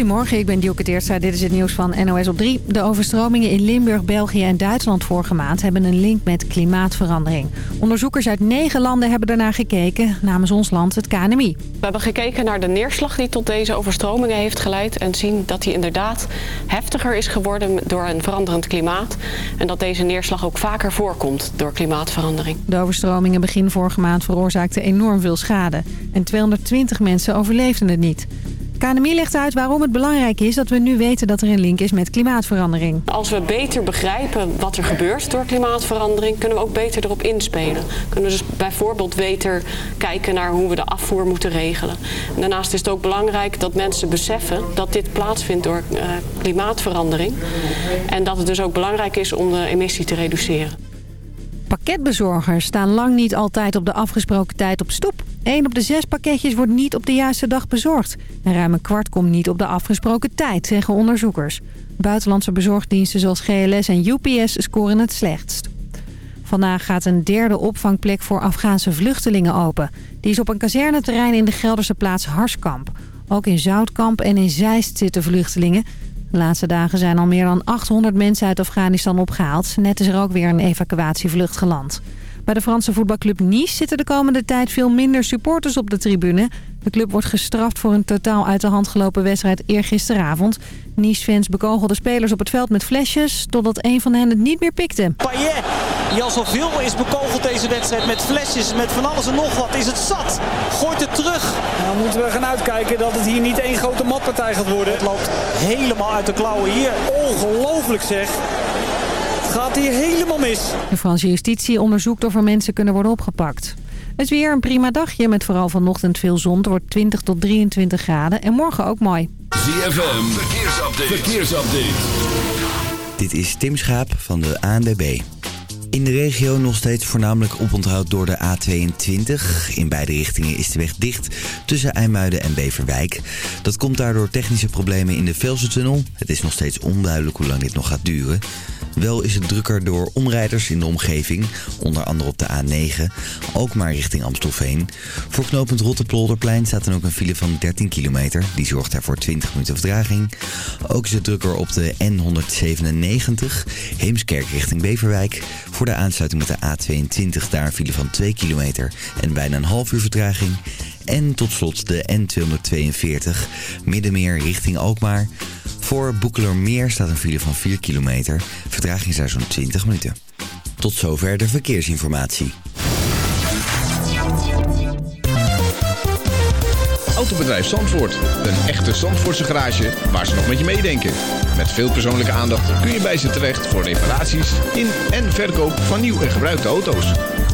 Goedemorgen, ik ben Dielke Teertstra. Dit is het nieuws van NOS op 3. De overstromingen in Limburg, België en Duitsland vorige maand... hebben een link met klimaatverandering. Onderzoekers uit negen landen hebben daarnaar gekeken. Namens ons land het KNMI. We hebben gekeken naar de neerslag die tot deze overstromingen heeft geleid... en zien dat die inderdaad heftiger is geworden door een veranderend klimaat... en dat deze neerslag ook vaker voorkomt door klimaatverandering. De overstromingen begin vorige maand veroorzaakten enorm veel schade. En 220 mensen overleefden het niet. KNMI legt uit waarom het belangrijk is dat we nu weten dat er een link is met klimaatverandering. Als we beter begrijpen wat er gebeurt door klimaatverandering... kunnen we ook beter erop inspelen. Kunnen we dus bijvoorbeeld beter kijken naar hoe we de afvoer moeten regelen. En daarnaast is het ook belangrijk dat mensen beseffen dat dit plaatsvindt door uh, klimaatverandering. En dat het dus ook belangrijk is om de emissie te reduceren. Pakketbezorgers staan lang niet altijd op de afgesproken tijd op stoep. 1 op de zes pakketjes wordt niet op de juiste dag bezorgd. En ruim een kwart komt niet op de afgesproken tijd, zeggen onderzoekers. Buitenlandse bezorgdiensten zoals GLS en UPS scoren het slechtst. Vandaag gaat een derde opvangplek voor Afghaanse vluchtelingen open. Die is op een kazerneterrein in de Gelderse plaats Harskamp. Ook in Zoutkamp en in Zeist zitten vluchtelingen. De laatste dagen zijn al meer dan 800 mensen uit Afghanistan opgehaald. Net is er ook weer een evacuatievlucht geland. Bij de Franse voetbalclub Nice zitten de komende tijd veel minder supporters op de tribune. De club wordt gestraft voor een totaal uit de hand gelopen wedstrijd eergisteravond. Nice-fans bekogelden spelers op het veld met flesjes... totdat een van hen het niet meer pikte. Payet, die al zoveel is bekogeld deze wedstrijd met flesjes... met van alles en nog wat, is het zat. Gooit het terug. Nou moeten we gaan uitkijken dat het hier niet één grote matpartij gaat worden. Het loopt helemaal uit de klauwen hier. Ongelooflijk zeg gaat hier helemaal mis. De Franse justitie onderzoekt of er mensen kunnen worden opgepakt. Het is weer een prima dagje met vooral vanochtend veel zon. Het wordt 20 tot 23 graden en morgen ook mooi. ZFM, verkeersupdate. verkeersupdate. Dit is Tim Schaap van de ANWB. In de regio nog steeds voornamelijk oponthoud door de A22. In beide richtingen is de weg dicht tussen IJmuiden en Beverwijk. Dat komt daardoor technische problemen in de Velsen-tunnel. Het is nog steeds onduidelijk hoe lang dit nog gaat duren. Wel is het drukker door omrijders in de omgeving, onder andere op de A9, ook maar richting Amstelveen. Voor knooppunt Rotterpolderplein staat dan ook een file van 13 kilometer. Die zorgt daarvoor 20 minuten vertraging. Ook is het drukker op de N197, Heemskerk richting Beverwijk. Voor de aansluiting met de A22 daar een file van 2 kilometer en bijna een half uur vertraging. En tot slot de N242, Middenmeer richting Alkmaar. Voor Boekelermeer staat een file van 4 kilometer. Vertraging is daar zo'n 20 minuten. Tot zover de verkeersinformatie. Autobedrijf Zandvoort. Een echte Zandvoortse garage waar ze nog met je meedenken. Met veel persoonlijke aandacht kun je bij ze terecht voor reparaties in en verkoop van nieuw en gebruikte auto's.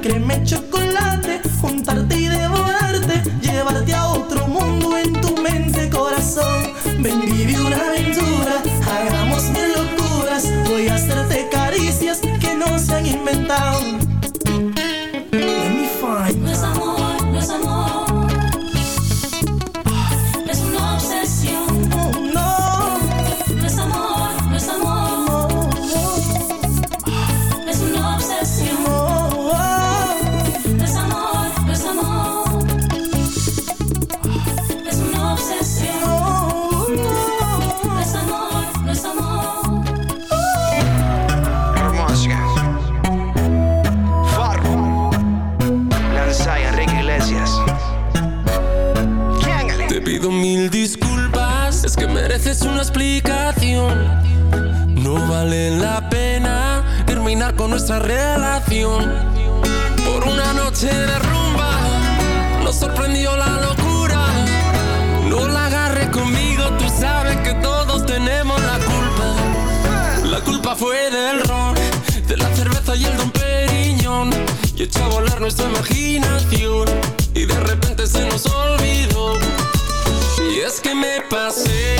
creme chocolate mereces una explicación. No vale la pena terminar con nuestra relación. Por una noche de rumba, nos sorprendió la locura. No la agarres conmigo, tú sabes que todos tenemos la culpa. La culpa fue del ron, de la cerveza y el don Periñón. Y echó a volar nuestra imaginación. Y de repente se nos olvidó. Y es que me pasé,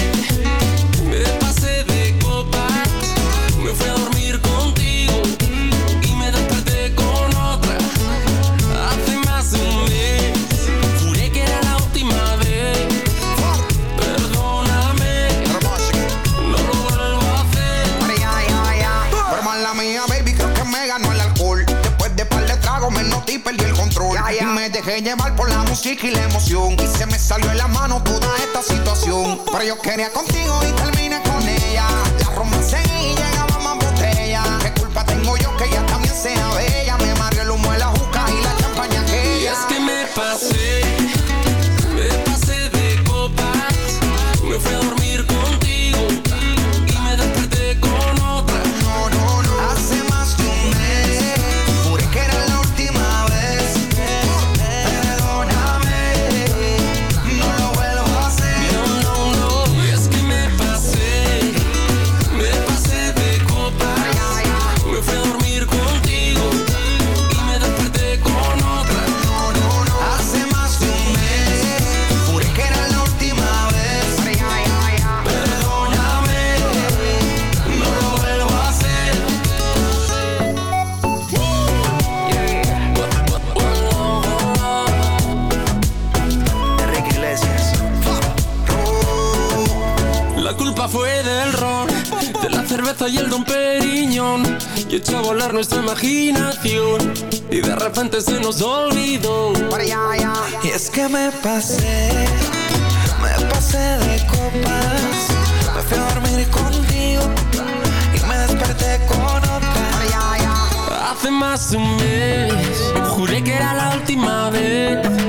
me pasé de copas. Me fui a dormir contigo y me desperté con otra. Hace más de un mes, juré que era la última vez. Perdóname, no lo vuelvo a hacer. Ya, ya, ya. Pero mala mía, baby, creo que me ganó el alcohol. Después de par de tragos me noté y perdí el control. Y me dejé llevar por la música y la emoción. Y se me salió de la mano toda esta situación. Pero yo quería contigo y terminé con ella. Pasé, me pasé de copas. Me fui a dormir contigo y me desperté con otra. Hace más de un mes, juré que era la última vez.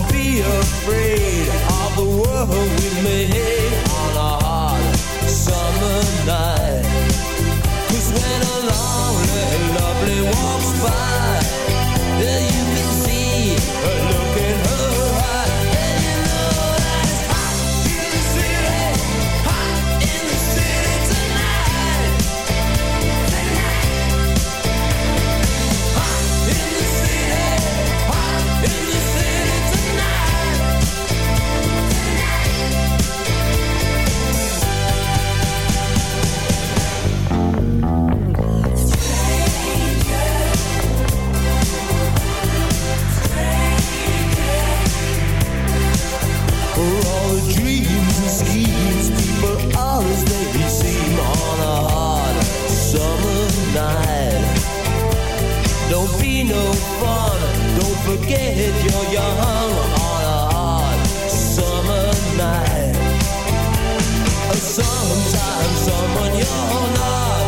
Don't be afraid. Of the world we made on a hot summer when a lonely, lovely walks by, yeah, you forget you're young on a hot summer night. Sometimes someone you're not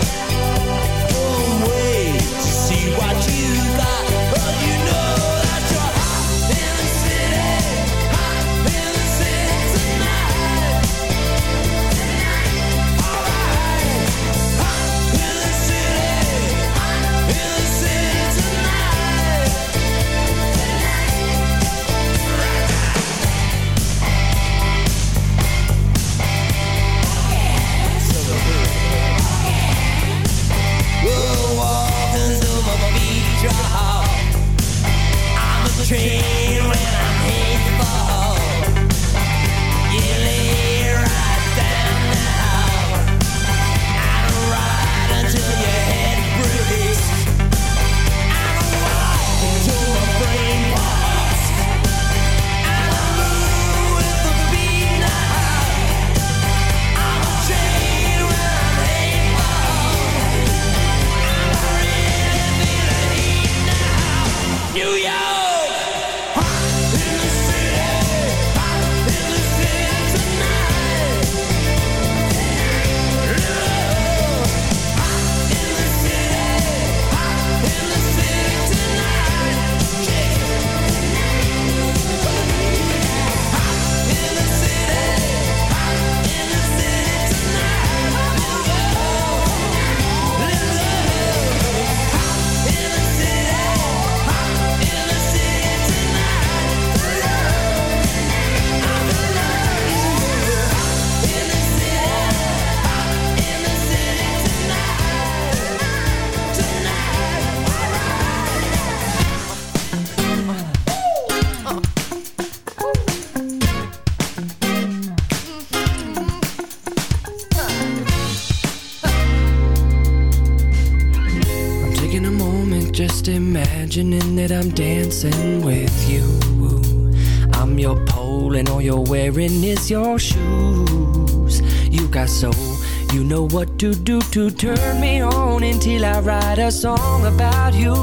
your shoes. You got soul, you know what to do to turn me on until I write a song about you.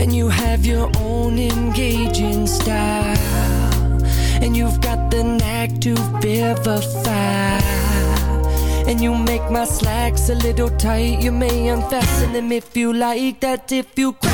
And you have your own engaging style, and you've got the knack to vivify. And you make my slacks a little tight. You may unfasten them if you like. That if you crash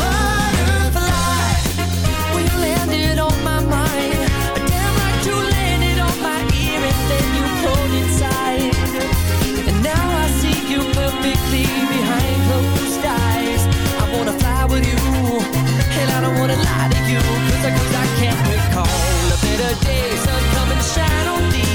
Butterfly, when you landed on my mind, damn like you landed on my ear and then you pulled inside. And now I see you perfectly behind closed eyes. I wanna fly with you, and I don't wanna lie to you, 'cause I, 'cause I can't recall a better day. Sun come and shine on the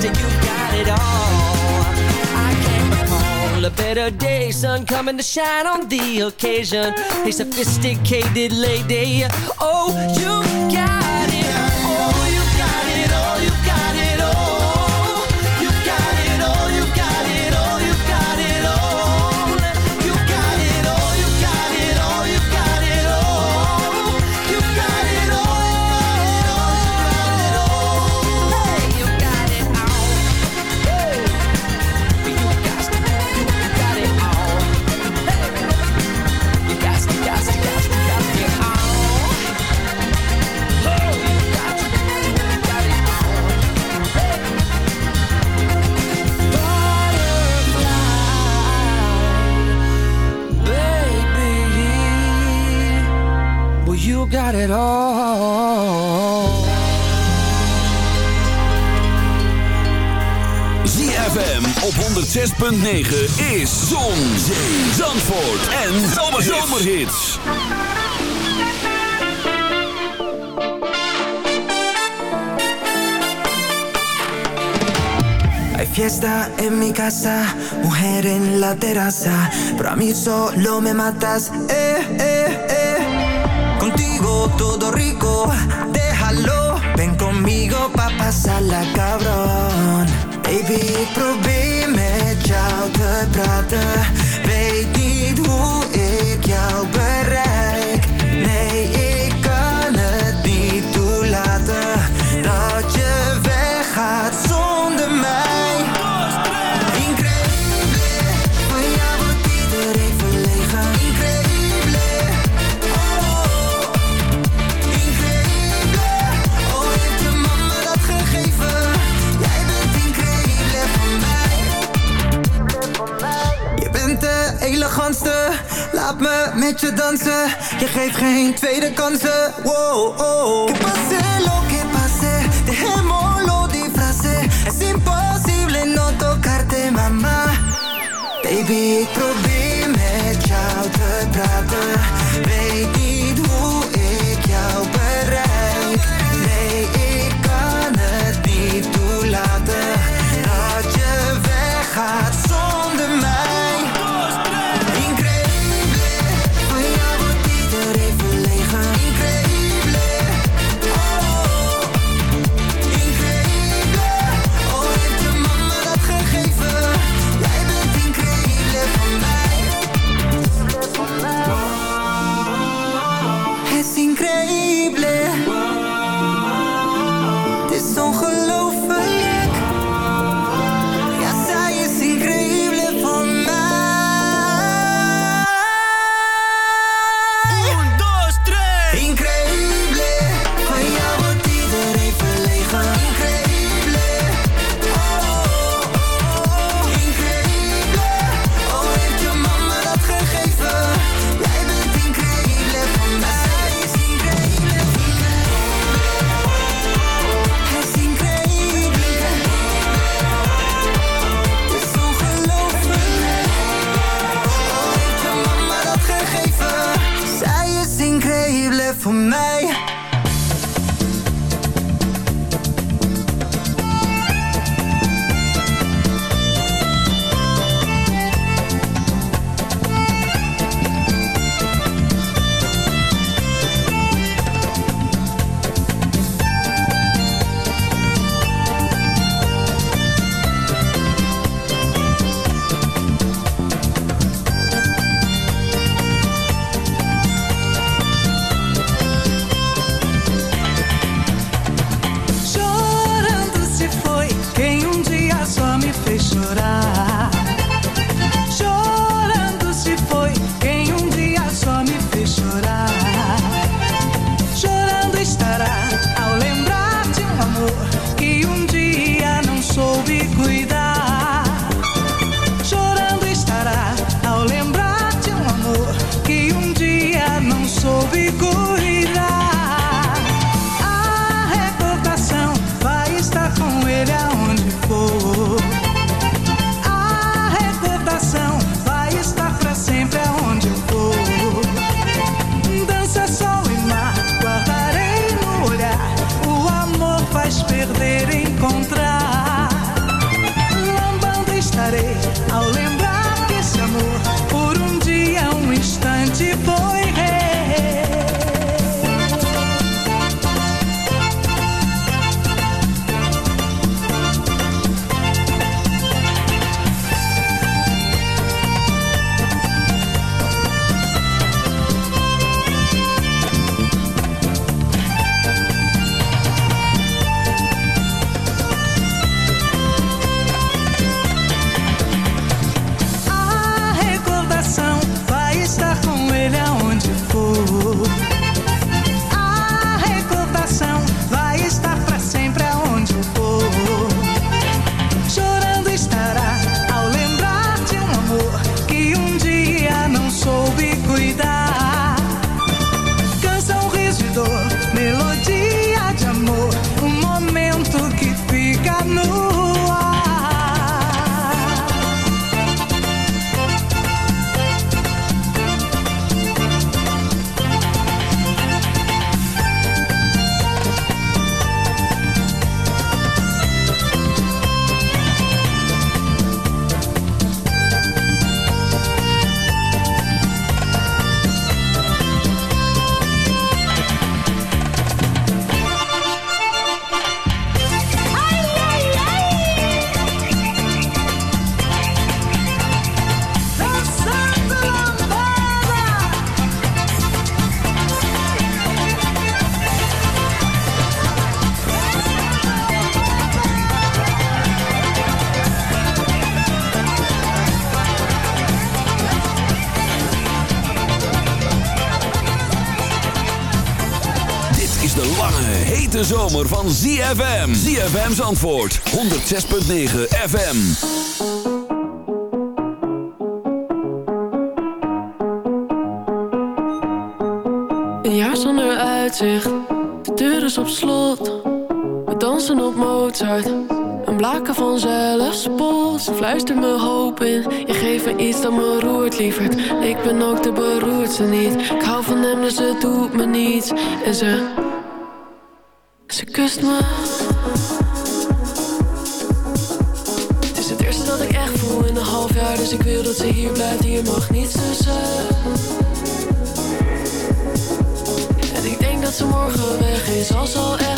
Sister, you got it all. I can't recall a better day. Sun coming to shine on the occasion. A sophisticated lady. Oh, you got it all. ZFM op 106.9 is Zon, Zee, Zandvoort en Zomerhits. Hay fiesta en mi casa, mujer en la terraza, pero a mí solo me matas, eh, eh, eh. Todo rico, déjalo, ven conmigo pa' pasarla cabrón. Baby, ik probeer jou te praten, weet niet hoe ik jou bereik. Je geeft geen tweede kansen. Wow, oh. Que pase lo que pase, dejémoslo disfrace. Es imposible no tocarte, mama. Baby, ik ZFM. ZFM's antwoord, 106.9 FM. Een jaar zonder uitzicht, de deur is op slot. We dansen op Mozart, een blaken van zelfspot. Ze fluistert me hoop in, je geeft me iets dat me roert, lieverd. Ik ben ook de beroerdste niet, ik hou van hem dus het doet me niets. En ze, Het is het eerste dat ik echt voel in een half jaar, dus ik wil dat ze hier blijft. Hier mag niets tussen. En ik denk dat ze morgen weg is, als al echt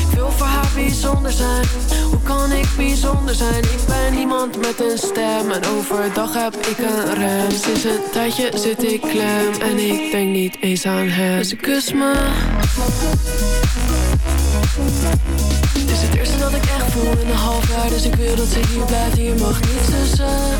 ik wil voor haar bijzonder zijn. Hoe kan ik bijzonder zijn? Ik ben iemand met een stem En overdag heb ik een rem. Sinds een tijdje zit ik klem En ik denk niet eens aan hem. Dus ik kus me. Het is het eerste dat ik echt voel in een half jaar. Dus ik wil dat ze hier blijft Hier mag niets tussen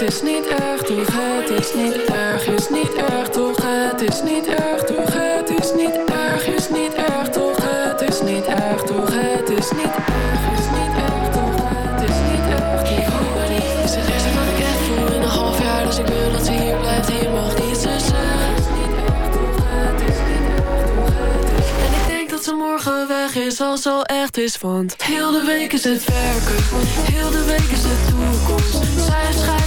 het is niet erg toch Het is niet erg, is niet erg toch, het is niet erg toch Het is niet erg, is niet erg toch, het is niet erg toch Het is niet erg, is niet erg toch, het is niet erg Ik hoop maar niet, is het eerste wat ik echt voel in een half jaar Dus ik wil dat ze hier blijft, hier mag niets tussen dat ze morgen weg is als ze al echt is Want heel de week is het werken, heel de week is het toekomst Zij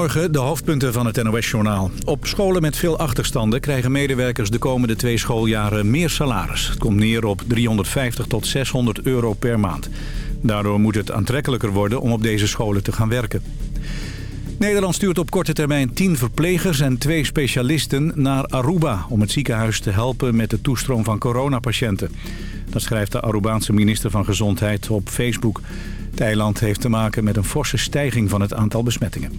Goedemorgen, de hoofdpunten van het NOS-journaal. Op scholen met veel achterstanden krijgen medewerkers de komende twee schooljaren meer salaris. Het komt neer op 350 tot 600 euro per maand. Daardoor moet het aantrekkelijker worden om op deze scholen te gaan werken. Nederland stuurt op korte termijn 10 verplegers en twee specialisten naar Aruba... om het ziekenhuis te helpen met de toestroom van coronapatiënten. Dat schrijft de Arubaanse minister van Gezondheid op Facebook. Het eiland heeft te maken met een forse stijging van het aantal besmettingen.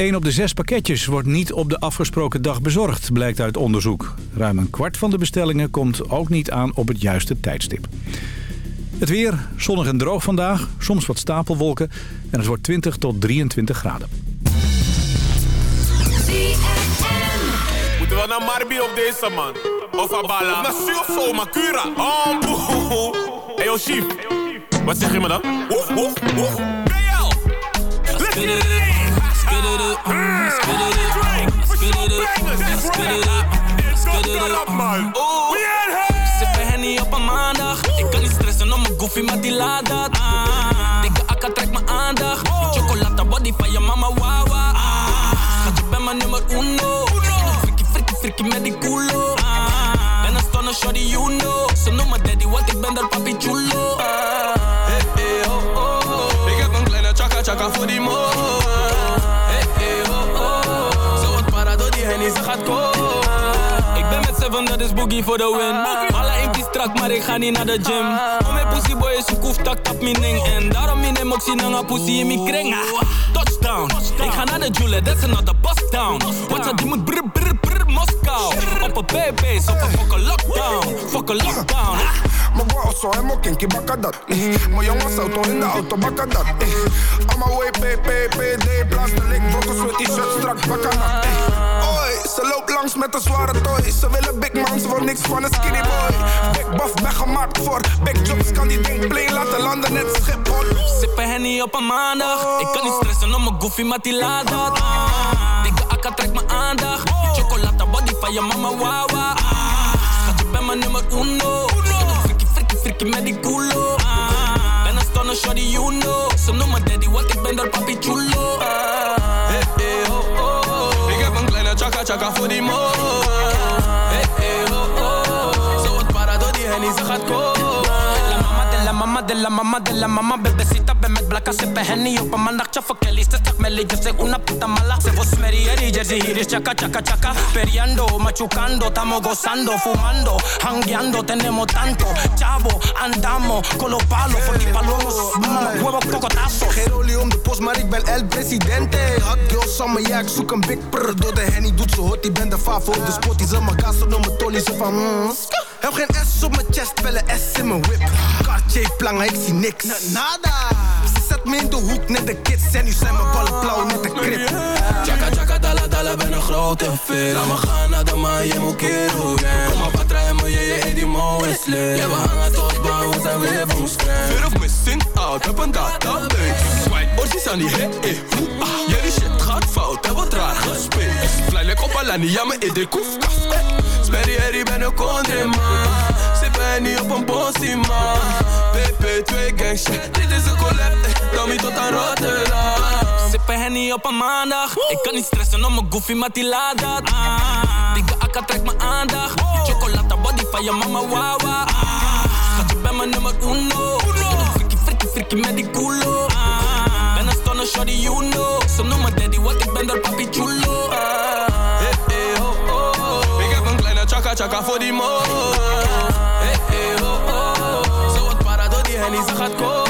Een op de zes pakketjes wordt niet op de afgesproken dag bezorgd, blijkt uit onderzoek. Ruim een kwart van de bestellingen komt ook niet aan op het juiste tijdstip. Het weer, zonnig en droog vandaag, soms wat stapelwolken en het wordt 20 tot 23 graden. Moeten we naar Marbi op deze man? Of Abala? Makura. Oh. Hey, yo, chief. Wat zeg je me dan? Oeh, oeh, oeh. BL! Let's get Ik kan niet stressen om mijn goofy, maar die. Chocolata body van je mama, wawa. Schat, je bent mijn nummer uno. Frikkie, frikkie, frikkie met die culo. Ben een shorty, you know. Ze noemen daddy, want ik ben daar papi chulo. Ik heb een kleine chaka chaka voor die mo. Hennie, ze gaat komen. Ik ben met seven, dat is boogie voor de win. Alle impjes strak, maar ik ga niet naar de gym. Om mijn pussy boy is koef, tak tap mijn ding. En daarom in hem ook zien hangen pussy in mijn kring. Ah, Touchdown, ik ga naar de Jule, that's another bust down. Wat ze die moet brr brr brr Moskou. Op een BB's, op een fucking lockdown. Fucking lockdown. Mijn bro zo helemaal kinky bakken dat. eh. Mijn jongens auto in de auto bakken dat. eh. On my way, PPPD, plastic, brokken, sweat t-shirt, strak bakken dat. Ze loopt langs met een zware toy. Ze willen big man, ze wil niks van een skinny boy. Big buff, ben gemaakt voor big jobs. Kan die ding play laten landen, net Schiphol. Sippen Henny op een maandag. Ik kan niet stressen om mijn goofy, maar die laat dat. Dikke akka trekt mijn aandacht. Chocolata body van je mama, wawa. Schat, je bent mijn nummer uno. Frikkie, frikkie, frikkie met die culo. Ben een stunner, shorty, you know. Ze noemen daddy, want ik ben daar papi chulo. Hey, hey, chaka chaka voor die mo. Hey, hey, oh, oh. Zo wat para door die hennie, ze gaat komen. Mama de la mama de la mama Bebecita ben met blakka sippen henny op een maandagje voor Kelly Ze stak met yo soy una puta mala Se vos merieri jersey hier is chaka chaka chaka Periando, machucando, tamo gozando Fumando, hangueando, tenemos tanto Chavo, andamos con los palos Voor die palomos, mama, huevo, cocotazo Geen olie om de post, maar ik ben El Presidente. Hot girl summer, ja, ik zoek een big prr. Door de henny doet ze hot, ik ben de favo de spot. Die ze mijn gas op mijn Tony, ze van mm. Heb geen S op mijn chest, wel een S in mijn whip. Cartier plangen, ik zie niks. Nada. Ze zet me in de hoek, net de kids. En nu zijn mijn ballen blauw, net de krip. Chaka chaka dala dala ben een grote fit Laat me gaan naar de maan, je moet kero gang Kom maar patra en me, je je Eddie Mo is lit Ja, we hangen tot baan, we zijn weer boomscram Fear of missing out, heb een database Swipe, orsies aan die hit, eh, hoe, ah Jullie shit gaat fout, heb wat raar gespeeld Fly like op Alani, ja, me idee koefkas, eh. Sperry, herrie, ben een country man Sippen niet op een possie, man PP2 gang shit, dit is een collab, eh. Tommy tot aan Rotterdam. Sippen Henny op een maandag. Ik kan niet stressen om mijn goofy, maar die laat dat. Ah, Dikke akka trekt mijn aandacht. Chocolata body van je mama, wawa. Ah, Schat, je bent mijn nummer uno. Frikkie, frikkie, frikkie met die culo shorty, you know Ze noemen daddy, want ik ben daar papi chulo ah, Hey, hey, oh, oh. Ik heb een kleine chaka chaka voor die mo. Hey, hey, oh, oh. Zo wat para door die hennie, ze gaat komen.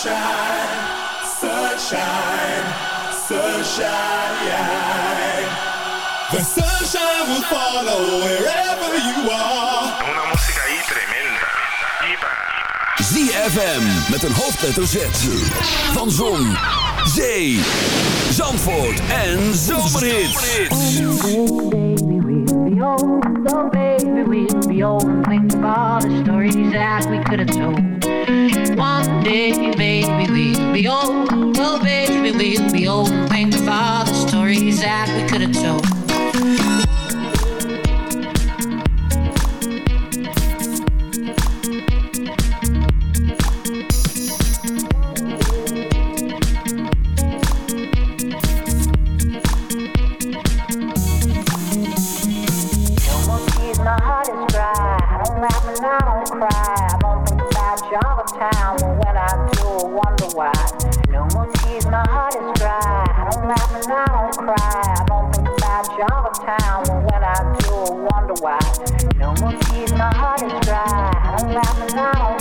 sunshine, sunshine, sunshine. The sunshine will follow wherever you are. Una música ahí tremenda. ZFM met een hoofdletter Z. Van Zon, Zee, Zandvoort en Zomerhit. Oh, baby, we'll be old. so baby will be old Think all the stories that we could have told. One day, baby, we'll be old. Oh, baby, we'll be old. and Think all the stories that we could have told.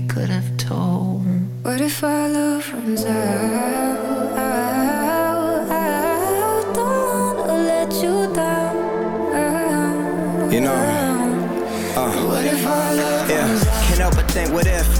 we could have told. What if our love runs out? Don't wanna let you down. You know, uh, What if our love yeah. Can't help but think, what if?